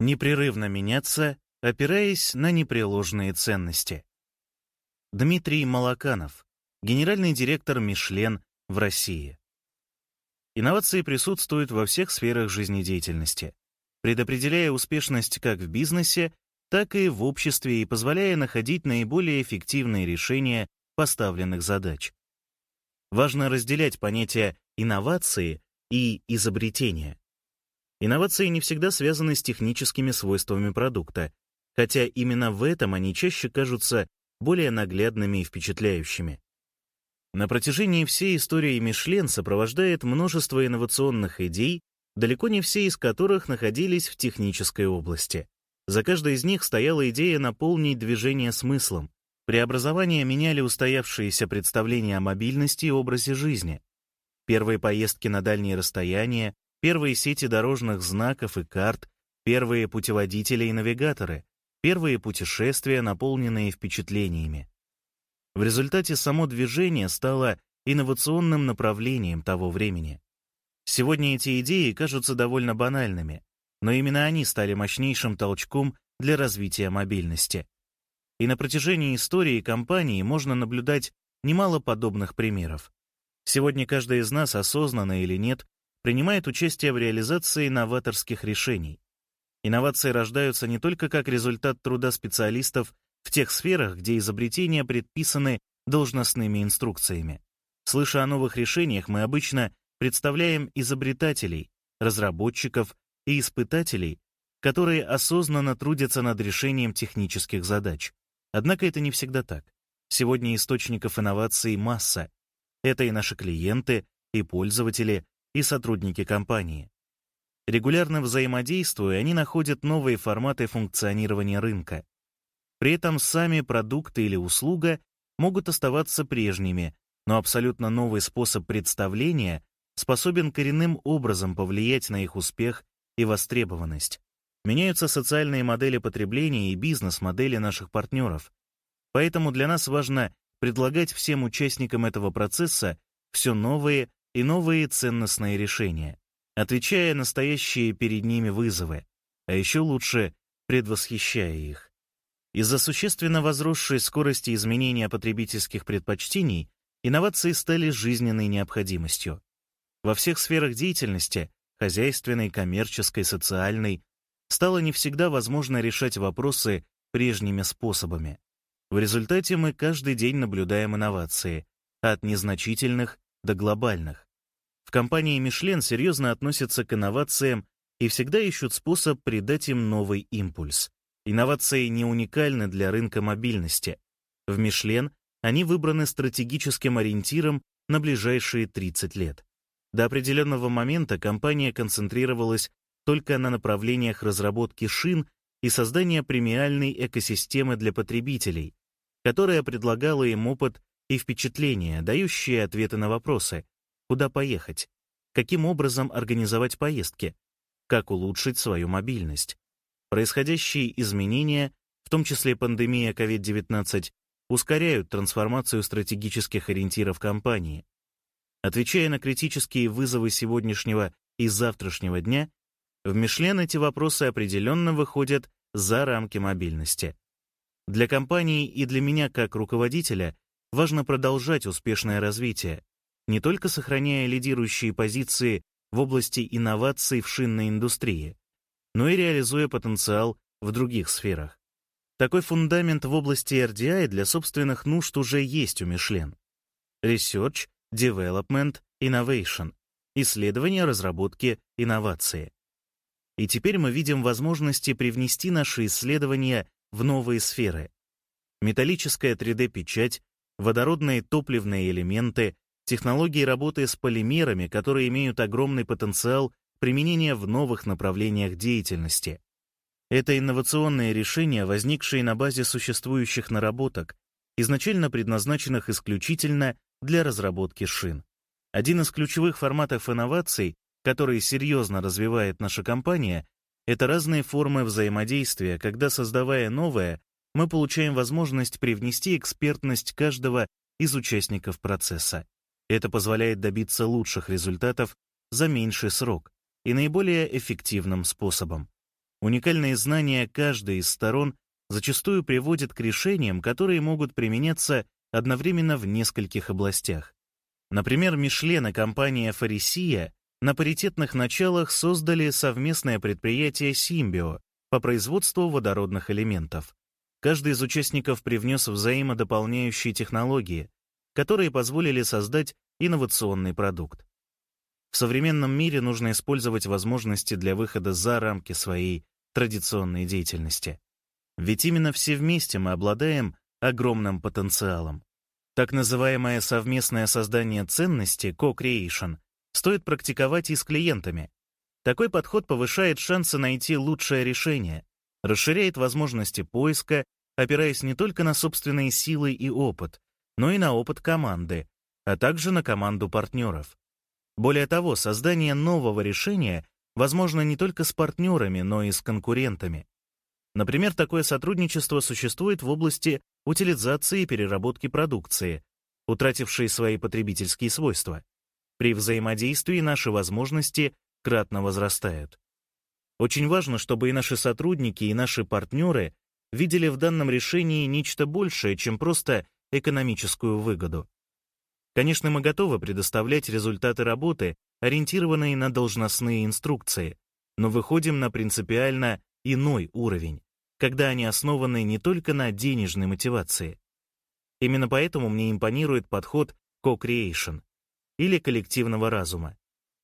Непрерывно меняться, опираясь на непреложные ценности. Дмитрий Малаканов, генеральный директор «Мишлен» в России. Инновации присутствуют во всех сферах жизнедеятельности, предопределяя успешность как в бизнесе, так и в обществе и позволяя находить наиболее эффективные решения поставленных задач. Важно разделять понятия инновации и изобретения. Инновации не всегда связаны с техническими свойствами продукта, хотя именно в этом они чаще кажутся более наглядными и впечатляющими. На протяжении всей истории Мишлен сопровождает множество инновационных идей, далеко не все из которых находились в технической области. За каждой из них стояла идея наполнить движение смыслом. Преобразования меняли устоявшиеся представления о мобильности и образе жизни. Первые поездки на дальние расстояния, первые сети дорожных знаков и карт, первые путеводители и навигаторы, первые путешествия, наполненные впечатлениями. В результате само движение стало инновационным направлением того времени. Сегодня эти идеи кажутся довольно банальными, но именно они стали мощнейшим толчком для развития мобильности. И на протяжении истории компании можно наблюдать немало подобных примеров. Сегодня каждый из нас, осознанно или нет, принимает участие в реализации новаторских решений. Инновации рождаются не только как результат труда специалистов в тех сферах, где изобретения предписаны должностными инструкциями. Слыша о новых решениях, мы обычно представляем изобретателей, разработчиков и испытателей, которые осознанно трудятся над решением технических задач. Однако это не всегда так. Сегодня источников инноваций масса. Это и наши клиенты, и пользователи, и сотрудники компании. Регулярно взаимодействуя, они находят новые форматы функционирования рынка. При этом сами продукты или услуга могут оставаться прежними, но абсолютно новый способ представления способен коренным образом повлиять на их успех и востребованность. Меняются социальные модели потребления и бизнес-модели наших партнеров. Поэтому для нас важно предлагать всем участникам этого процесса все новые и новые ценностные решения, отвечая на стоящие перед ними вызовы, а еще лучше предвосхищая их. Из-за существенно возросшей скорости изменения потребительских предпочтений инновации стали жизненной необходимостью. Во всех сферах деятельности — хозяйственной, коммерческой, социальной — стало не всегда возможно решать вопросы прежними способами. В результате мы каждый день наблюдаем инновации, от незначительных до глобальных. В компании Мишлен серьезно относятся к инновациям и всегда ищут способ придать им новый импульс. Инновации не уникальны для рынка мобильности. В Мишлен они выбраны стратегическим ориентиром на ближайшие 30 лет. До определенного момента компания концентрировалась только на направлениях разработки шин и создания премиальной экосистемы для потребителей, которая предлагала им опыт и впечатления, дающие ответы на вопросы, куда поехать, каким образом организовать поездки, как улучшить свою мобильность. Происходящие изменения, в том числе пандемия COVID-19, ускоряют трансформацию стратегических ориентиров компании. Отвечая на критические вызовы сегодняшнего и завтрашнего дня, в Мишлен эти вопросы определенно выходят за рамки мобильности. Для компании и для меня как руководителя важно продолжать успешное развитие, не только сохраняя лидирующие позиции в области инноваций в шинной индустрии, но и реализуя потенциал в других сферах. Такой фундамент в области RDI для собственных нужд уже есть у Мишлен. Research, Development, Innovation, исследования, разработки, инновации. И теперь мы видим возможности привнести наши исследования в новые сферы. Металлическая 3D-печать, водородные топливные элементы, технологии работы с полимерами, которые имеют огромный потенциал применения в новых направлениях деятельности. Это инновационные решения, возникшие на базе существующих наработок, изначально предназначенных исключительно для разработки шин. Один из ключевых форматов инноваций, который серьезно развивает наша компания, это разные формы взаимодействия, когда, создавая новое, мы получаем возможность привнести экспертность каждого из участников процесса. Это позволяет добиться лучших результатов за меньший срок и наиболее эффективным способом. Уникальные знания каждой из сторон зачастую приводят к решениям, которые могут применяться одновременно в нескольких областях. Например, Мишлен и компания «Фарисия» на паритетных началах создали совместное предприятие «Симбио» по производству водородных элементов. Каждый из участников привнес взаимодополняющие технологии, которые позволили создать инновационный продукт. В современном мире нужно использовать возможности для выхода за рамки своей традиционной деятельности. Ведь именно все вместе мы обладаем огромным потенциалом. Так называемое совместное создание ценности, co-creation, стоит практиковать и с клиентами. Такой подход повышает шансы найти лучшее решение, расширяет возможности поиска, опираясь не только на собственные силы и опыт, но и на опыт команды, а также на команду партнеров. Более того, создание нового решения возможно не только с партнерами, но и с конкурентами. Например, такое сотрудничество существует в области утилизации и переработки продукции, утратившей свои потребительские свойства. При взаимодействии наши возможности кратно возрастают. Очень важно, чтобы и наши сотрудники, и наши партнеры видели в данном решении нечто большее, чем просто экономическую выгоду. Конечно, мы готовы предоставлять результаты работы, ориентированные на должностные инструкции, но выходим на принципиально иной уровень, когда они основаны не только на денежной мотивации. Именно поэтому мне импонирует подход co-creation или коллективного разума,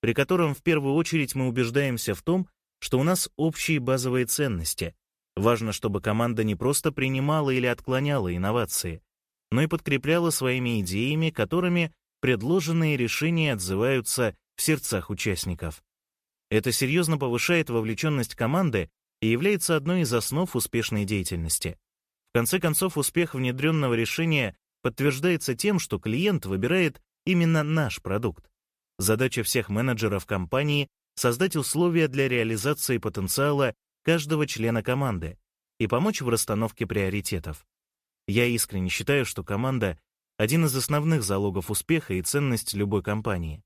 при котором в первую очередь мы убеждаемся в том, что у нас общие базовые ценности. Важно, чтобы команда не просто принимала или отклоняла инновации, но и подкрепляла своими идеями, которыми предложенные решения отзываются в сердцах участников. Это серьезно повышает вовлеченность команды и является одной из основ успешной деятельности. В конце концов, успех внедренного решения подтверждается тем, что клиент выбирает именно наш продукт. Задача всех менеджеров компании — создать условия для реализации потенциала каждого члена команды и помочь в расстановке приоритетов. Я искренне считаю, что команда — один из основных залогов успеха и ценность любой компании.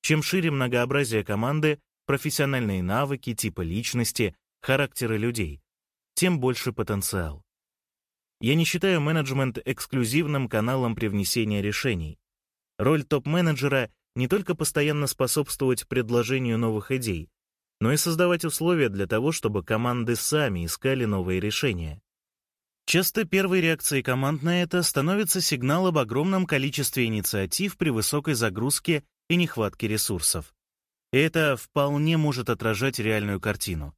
Чем шире многообразие команды, профессиональные навыки, типы личности, характеры людей, тем больше потенциал. Я не считаю менеджмент эксклюзивным каналом привнесения решений. Роль топ-менеджера не только постоянно способствовать предложению новых идей, но и создавать условия для того, чтобы команды сами искали новые решения. Часто первой реакцией команд на это становится сигнал об огромном количестве инициатив при высокой загрузке и нехватке ресурсов. Это вполне может отражать реальную картину.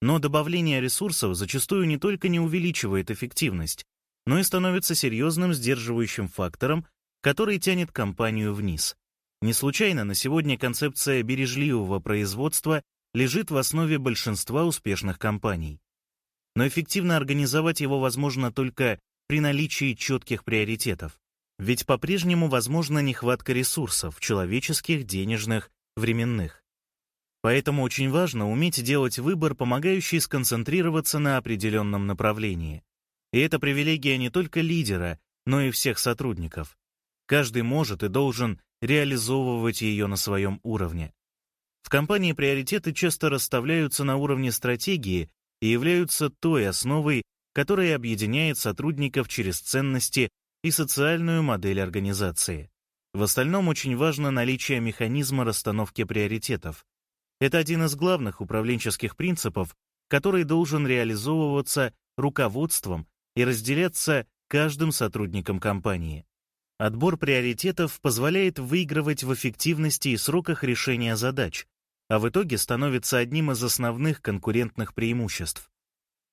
Но добавление ресурсов зачастую не только не увеличивает эффективность, но и становится серьезным сдерживающим фактором, который тянет компанию вниз. Не случайно на сегодня концепция бережливого производства лежит в основе большинства успешных компаний но эффективно организовать его возможно только при наличии четких приоритетов. Ведь по-прежнему возможна нехватка ресурсов, человеческих, денежных, временных. Поэтому очень важно уметь делать выбор, помогающий сконцентрироваться на определенном направлении. И это привилегия не только лидера, но и всех сотрудников. Каждый может и должен реализовывать ее на своем уровне. В компании приоритеты часто расставляются на уровне стратегии и являются той основой, которая объединяет сотрудников через ценности и социальную модель организации. В остальном очень важно наличие механизма расстановки приоритетов. Это один из главных управленческих принципов, который должен реализовываться руководством и разделяться каждым сотрудником компании. Отбор приоритетов позволяет выигрывать в эффективности и сроках решения задач, а в итоге становится одним из основных конкурентных преимуществ.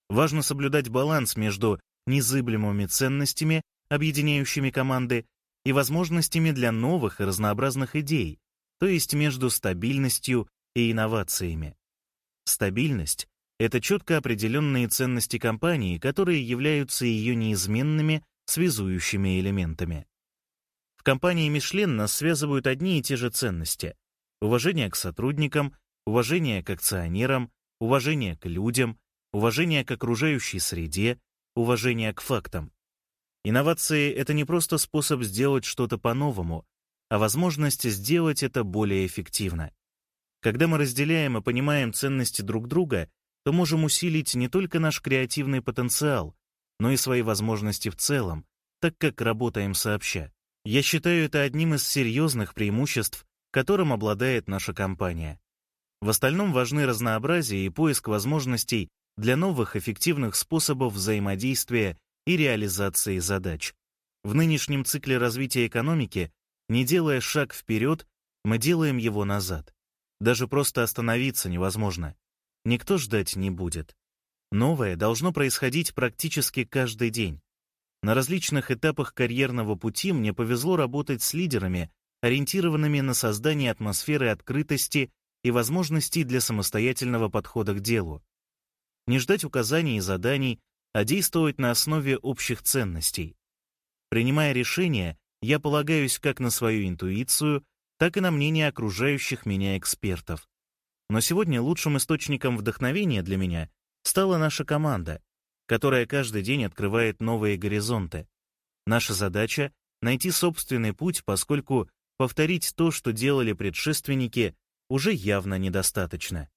Важно соблюдать баланс между незыблемыми ценностями, объединяющими команды, и возможностями для новых и разнообразных идей, то есть между стабильностью и инновациями. Стабильность — это четко определенные ценности компании, которые являются ее неизменными связующими элементами. В компании Мишлен нас связывают одни и те же ценности уважение к сотрудникам, уважение к акционерам, уважение к людям, уважение к окружающей среде, уважение к фактам. Инновации — это не просто способ сделать что-то по-новому, а возможность сделать это более эффективно. Когда мы разделяем и понимаем ценности друг друга, то можем усилить не только наш креативный потенциал, но и свои возможности в целом, так как работаем сообща. Я считаю это одним из серьезных преимуществ, которым обладает наша компания. В остальном важны разнообразие и поиск возможностей для новых эффективных способов взаимодействия и реализации задач. В нынешнем цикле развития экономики, не делая шаг вперед, мы делаем его назад. Даже просто остановиться невозможно. Никто ждать не будет. Новое должно происходить практически каждый день. На различных этапах карьерного пути мне повезло работать с лидерами, ориентированными на создание атмосферы открытости и возможностей для самостоятельного подхода к делу. Не ждать указаний и заданий, а действовать на основе общих ценностей. Принимая решения, я полагаюсь как на свою интуицию, так и на мнение окружающих меня экспертов. Но сегодня лучшим источником вдохновения для меня стала наша команда, которая каждый день открывает новые горизонты. Наша задача — найти собственный путь, поскольку повторить то, что делали предшественники, уже явно недостаточно.